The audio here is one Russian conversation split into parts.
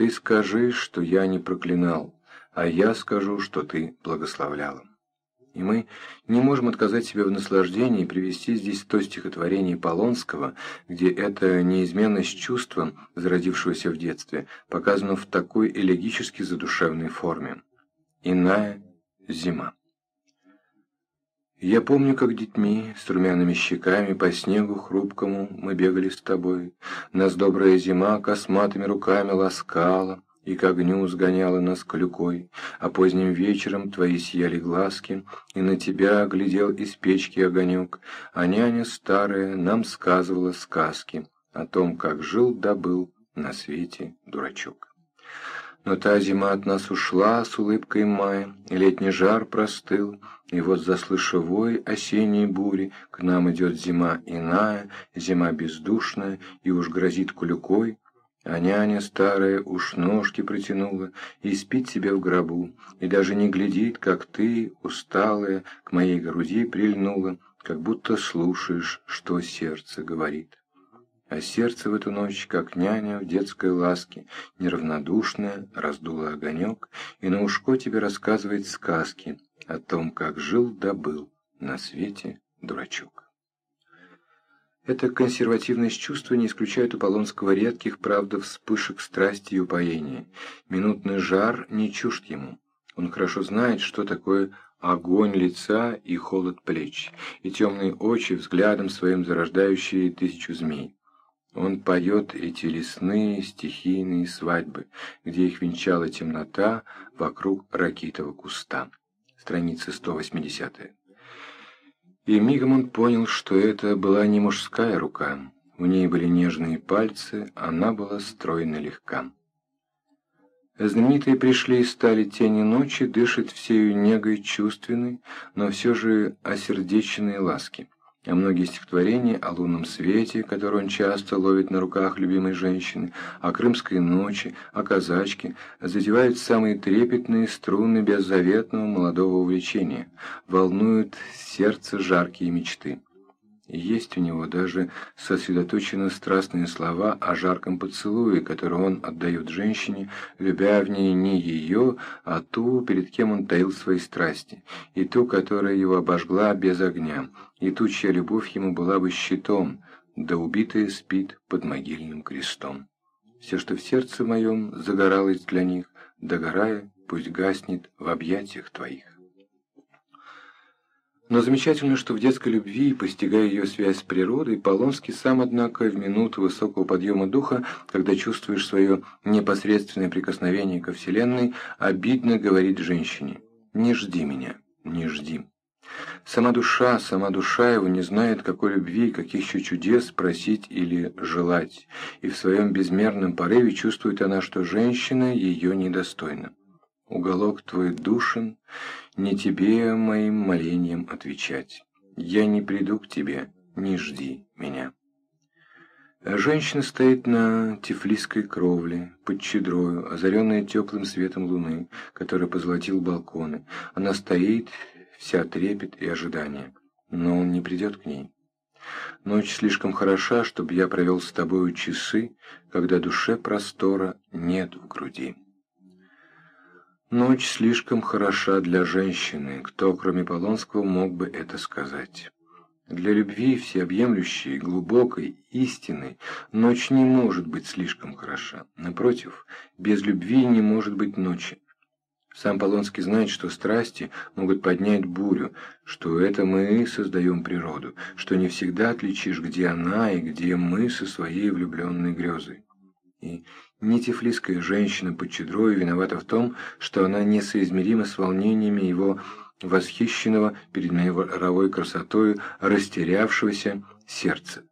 Ты скажи, что я не проклинал, а я скажу, что ты благословляла. И мы не можем отказать себе в наслаждении и привести здесь то стихотворение Полонского, где эта неизменность чувства, зародившегося в детстве, показана в такой элегически задушевной форме. Иная зима. Я помню, как детьми, с румяными щеками, по снегу хрупкому мы бегали с тобой. Нас добрая зима косматыми руками ласкала, и к огню сгоняла нас клюкой, а поздним вечером твои сияли глазки, и на тебя глядел из печки огонек, а няня старая нам сказывала сказки о том, как жил да на свете дурачок. Но та зима от нас ушла с улыбкой мая, летний жар простыл, и вот заслыша вой осенней бури, к нам идет зима иная, зима бездушная, и уж грозит кулюкой, а няня старая уж ножки протянула и спит себе в гробу, и даже не глядит, как ты, усталая, к моей груди прильнула, как будто слушаешь, что сердце говорит. А сердце в эту ночь, как няня в детской ласке, неравнодушное, раздуло огонек, и на ушко тебе рассказывает сказки о том, как жил да был на свете дурачок. Эта консервативность чувства не исключает у Полонского редких, правда, вспышек страсти и упоения. Минутный жар не чужд ему. Он хорошо знает, что такое огонь лица и холод плеч, и темные очи, взглядом своим зарождающие тысячу змей. Он поет эти лесные стихийные свадьбы, где их венчала темнота вокруг ракитового куста. Страница 180. И мигом он понял, что это была не мужская рука. У ней были нежные пальцы, она была стройно легка. Знаменитые пришли и стали тени ночи, дышат всею негой чувственной, но все же осердеченной ласки а многие стихотворения о лунном свете, который он часто ловит на руках любимой женщины, о крымской ночи, о казачке, задевают самые трепетные струны беззаветного молодого увлечения, волнуют сердце жаркие мечты. Есть у него даже сосредоточены страстные слова о жарком поцелуе, который он отдает женщине, любя в ней не ее, а ту, перед кем он таил свои страсти, и ту, которая его обожгла без огня, и ту, чья любовь ему была бы щитом, да убитая спит под могильным крестом. Все, что в сердце моем загоралось для них, догорая, пусть гаснет в объятиях твоих. Но замечательно, что в детской любви, постигая ее связь с природой, Полонский сам, однако, в минуту высокого подъема духа, когда чувствуешь свое непосредственное прикосновение ко Вселенной, обидно говорит женщине «Не жди меня, не жди». Сама душа, сама душа его не знает, какой любви, каких еще чудес просить или желать, и в своем безмерном порыве чувствует она, что женщина ее недостойна. Уголок твой душен, не тебе моим молением отвечать. Я не приду к тебе, не жди меня. Женщина стоит на тифлисской кровле, под чедрою, озаренная теплым светом луны, который позолотил балконы. Она стоит, вся трепет и ожидание, но он не придет к ней. Ночь слишком хороша, чтобы я провел с тобою часы, когда душе простора нет в груди. Ночь слишком хороша для женщины, кто, кроме Полонского, мог бы это сказать. Для любви всеобъемлющей, глубокой, истины, ночь не может быть слишком хороша. Напротив, без любви не может быть ночи. Сам Полонский знает, что страсти могут поднять бурю, что это мы создаем природу, что не всегда отличишь, где она и где мы со своей влюбленной грезой. И не тифлисская женщина под чедрой виновата в том, что она несоизмерима с волнениями его восхищенного перед мировой красотой растерявшегося сердца.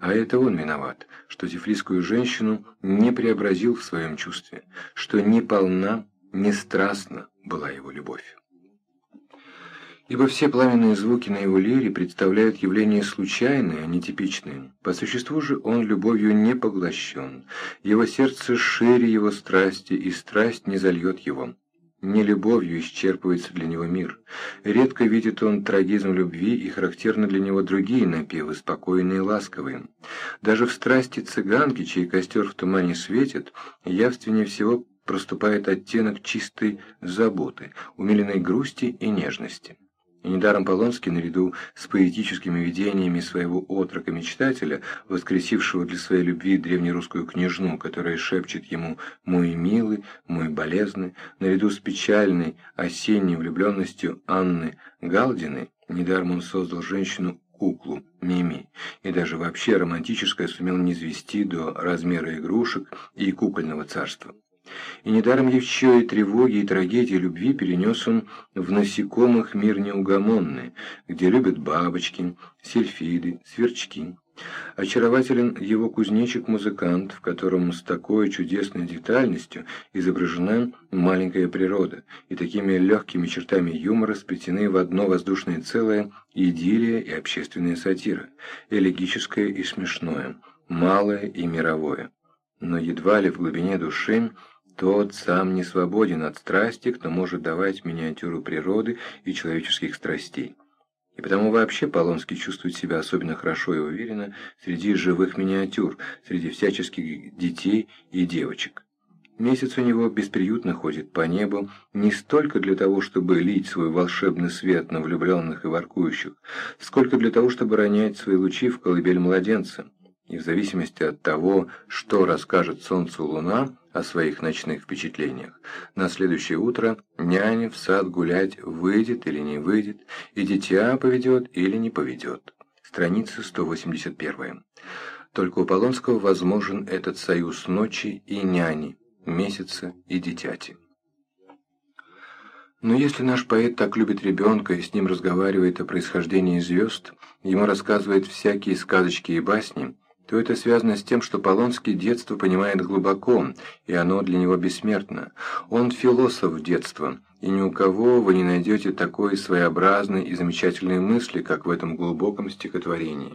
А это он виноват, что тифлисскую женщину не преобразил в своем чувстве, что не полна, не страстна была его любовь ибо все пламенные звуки на его лире представляют явление случайное, а не типичное. По существу же он любовью не поглощен, его сердце шире его страсти, и страсть не зальет его. Не любовью исчерпывается для него мир. Редко видит он трагизм любви, и характерны для него другие напевы, спокойные и ласковые. Даже в страсти цыганки, чей костер в тумане светит, явственнее всего проступает оттенок чистой заботы, умиленной грусти и нежности. И недаром Полонский, наряду с поэтическими видениями своего отрока-мечтателя, воскресившего для своей любви древнерусскую княжну, которая шепчет ему «мой милый, мой болезный», наряду с печальной осенней влюбленностью Анны Галдиной, недаром он создал женщину куклу, Мими, и даже вообще романтическое сумел низвести до размера игрушек и кукольного царства. И недаром еще и тревоги, и трагедии любви перенес он в насекомых мир неугомонный, где любят бабочки, сельфиды, сверчки. Очарователен его кузнечик-музыкант, в котором с такой чудесной детальностью изображена маленькая природа, и такими легкими чертами юмора сплетены в одно воздушное целое идиллия и общественная сатира, элегическое и смешное, малое и мировое. Но едва ли в глубине души тот сам не свободен от страсти, кто может давать миниатюру природы и человеческих страстей. И потому вообще Полонский чувствует себя особенно хорошо и уверенно среди живых миниатюр, среди всяческих детей и девочек. Месяц у него бесприютно ходит по небу не столько для того, чтобы лить свой волшебный свет на влюбленных и воркующих, сколько для того, чтобы ронять свои лучи в колыбель младенца. И в зависимости от того, что расскажет солнцу луна, о своих ночных впечатлениях. На следующее утро няня в сад гулять выйдет или не выйдет, и дитя поведет или не поведет. Страница 181. Только у Полонского возможен этот союз ночи и няни, месяца и дитяти. Но если наш поэт так любит ребенка и с ним разговаривает о происхождении звезд, ему рассказывает всякие сказочки и басни, то это связано с тем, что Полонский детство понимает глубоко, и оно для него бессмертно. Он философ детства, и ни у кого вы не найдете такой своеобразной и замечательной мысли, как в этом глубоком стихотворении.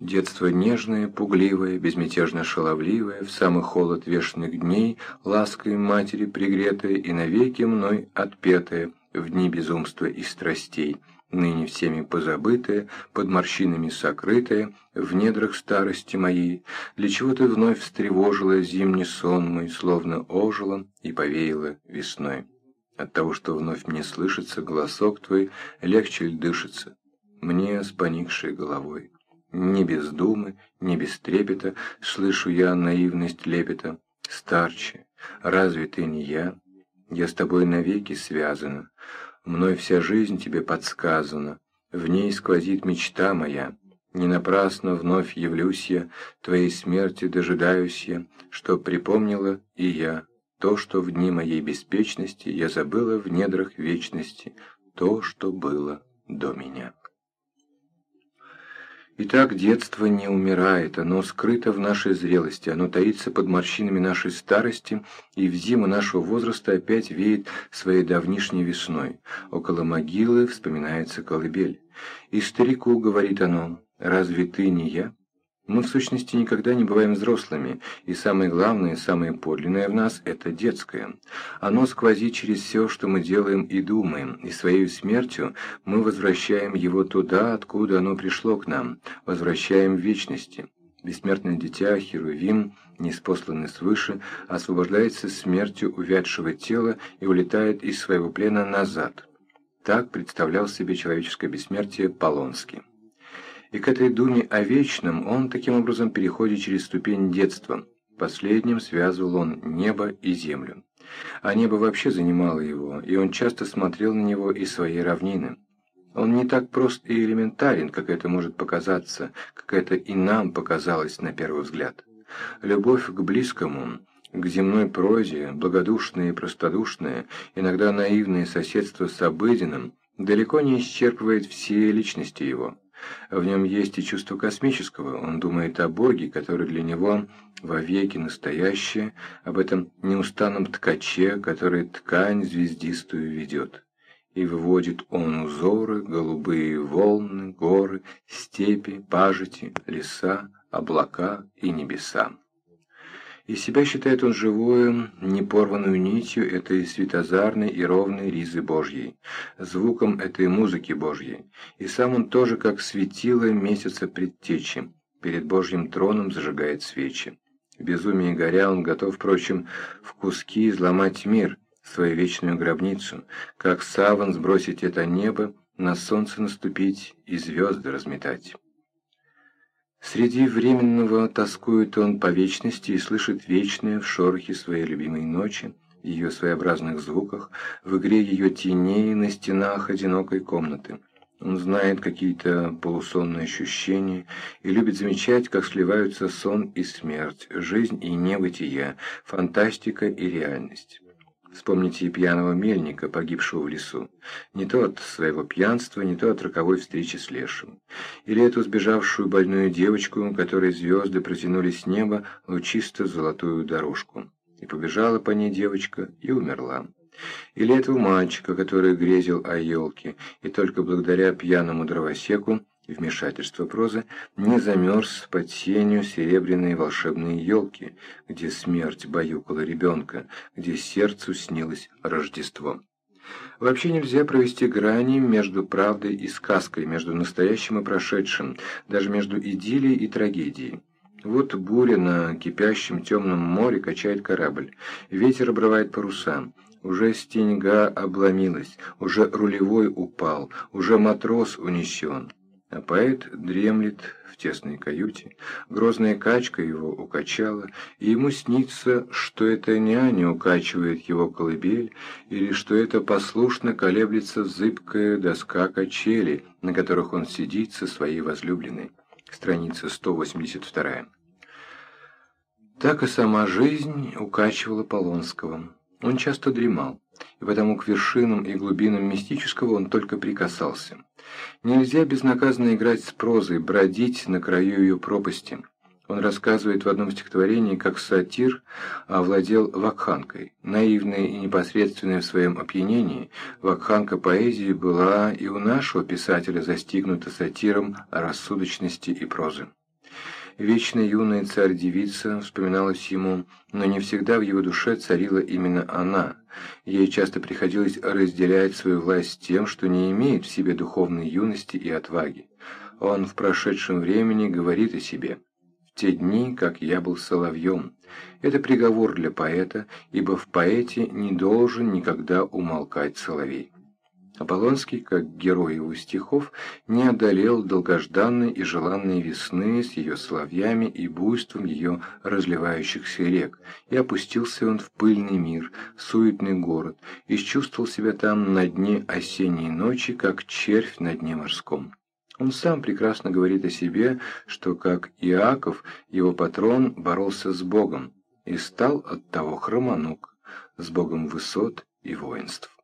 Детство нежное, пугливое, безмятежно шаловливое, в самый холод вешних дней, лаской матери пригретое и навеки мной отпетое, в дни безумства и страстей – ныне всеми позабытая, под морщинами сокрытая, в недрах старости моей, для чего ты вновь встревожила зимний сон мой, словно ожила и повеяла весной. От того, что вновь мне слышится голосок твой, легче ль дышится, мне с поникшей головой. Не без думы, не без трепета слышу я наивность лепета. Старче, разве ты не я? Я с тобой навеки связана, Мной вся жизнь тебе подсказана, в ней сквозит мечта моя. Не напрасно вновь явлюсь я, твоей смерти дожидаюсь я, что припомнила и я, то, что в дни моей беспечности я забыла в недрах вечности, то, что было до меня. Итак, детство не умирает, оно скрыто в нашей зрелости, оно таится под морщинами нашей старости, и в зиму нашего возраста опять веет своей давнишней весной. Около могилы вспоминается колыбель. И старику говорит оно, «Разве ты не я?» Мы, в сущности, никогда не бываем взрослыми, и самое главное, самое подлинное в нас – это детское. Оно сквозит через все, что мы делаем и думаем, и своей смертью мы возвращаем его туда, откуда оно пришло к нам, возвращаем в вечности. Бессмертное дитя, Херувим, неспосланный свыше, освобождается смертью увядшего тела и улетает из своего плена назад. Так представлял себе человеческое бессмертие Полонский и к этой думе о вечном он таким образом переходит через ступень детства. Последним связывал он небо и землю. А небо вообще занимало его, и он часто смотрел на него из своей равнины. Он не так прост и элементарен, как это может показаться, как это и нам показалось на первый взгляд. Любовь к близкому, к земной прозе, благодушное и простодушное, иногда наивное соседство с обыденным, далеко не исчерпывает все личности его. В нем есть и чувство космического, он думает о Боге, который для него вовеки настоящее, об этом неустанном ткаче, который ткань звездистую ведет. И выводит он узоры, голубые волны, горы, степи, пажити, леса, облака и небеса. И себя считает он живую, непорванную нитью этой светозарной и ровной ризы Божьей, звуком этой музыки Божьей, и сам он тоже, как светило месяца предтечи, перед Божьим троном зажигает свечи. В безумии горя он готов, впрочем, в куски изломать мир, свою вечную гробницу, как саван сбросить это небо, на солнце наступить и звезды разметать. Среди временного тоскует он по вечности и слышит вечное в шорохе своей любимой ночи, ее своеобразных звуках, в игре ее теней на стенах одинокой комнаты. Он знает какие-то полусонные ощущения и любит замечать, как сливаются сон и смерть, жизнь и небытие, фантастика и реальность. Вспомните пьяного мельника, погибшего в лесу. Не то от своего пьянства, не то от роковой встречи с лешим. Или эту сбежавшую больную девочку, которой звезды протянули с неба лучисто золотую дорожку. И побежала по ней девочка и умерла. Или этого мальчика, который грезил о елке, и только благодаря пьяному дровосеку вмешательство прозы, не замерз под сенью серебряные волшебные елки, где смерть баюкала ребенка, где сердцу снилось Рождество. Вообще нельзя провести грани между правдой и сказкой, между настоящим и прошедшим, даже между идиллией и трагедией. Вот буря на кипящем темном море качает корабль, ветер обрывает паруса, уже стеньга обломилась, уже рулевой упал, уже матрос унесен. А поэт дремлет в тесной каюте, грозная качка его укачала, и ему снится, что это няня укачивает его колыбель, или что это послушно колеблется зыбкая доска качели, на которых он сидит со своей возлюбленной. Страница 182. Так и сама жизнь укачивала Полонского. Он часто дремал, и потому к вершинам и глубинам мистического он только прикасался. Нельзя безнаказанно играть с прозой, бродить на краю ее пропасти. Он рассказывает в одном стихотворении, как сатир овладел вакханкой. Наивная и непосредственная в своем опьянении, вакханка поэзии была и у нашего писателя застигнута сатиром рассудочности и прозы. Вечно юная царь-девица вспоминалась ему, но не всегда в его душе царила именно она. Ей часто приходилось разделять свою власть тем, что не имеет в себе духовной юности и отваги. Он в прошедшем времени говорит о себе. «В те дни, как я был соловьем». Это приговор для поэта, ибо в поэте не должен никогда умолкать соловей. Аполлонский, как герой его стихов, не одолел долгожданной и желанной весны с ее соловьями и буйством ее разливающихся рек, и опустился он в пыльный мир, суетный город, и чувствовал себя там на дне осенней ночи, как червь на дне морском. Он сам прекрасно говорит о себе, что, как Иаков, его патрон боролся с Богом, и стал от того хромоног, с Богом высот и воинств.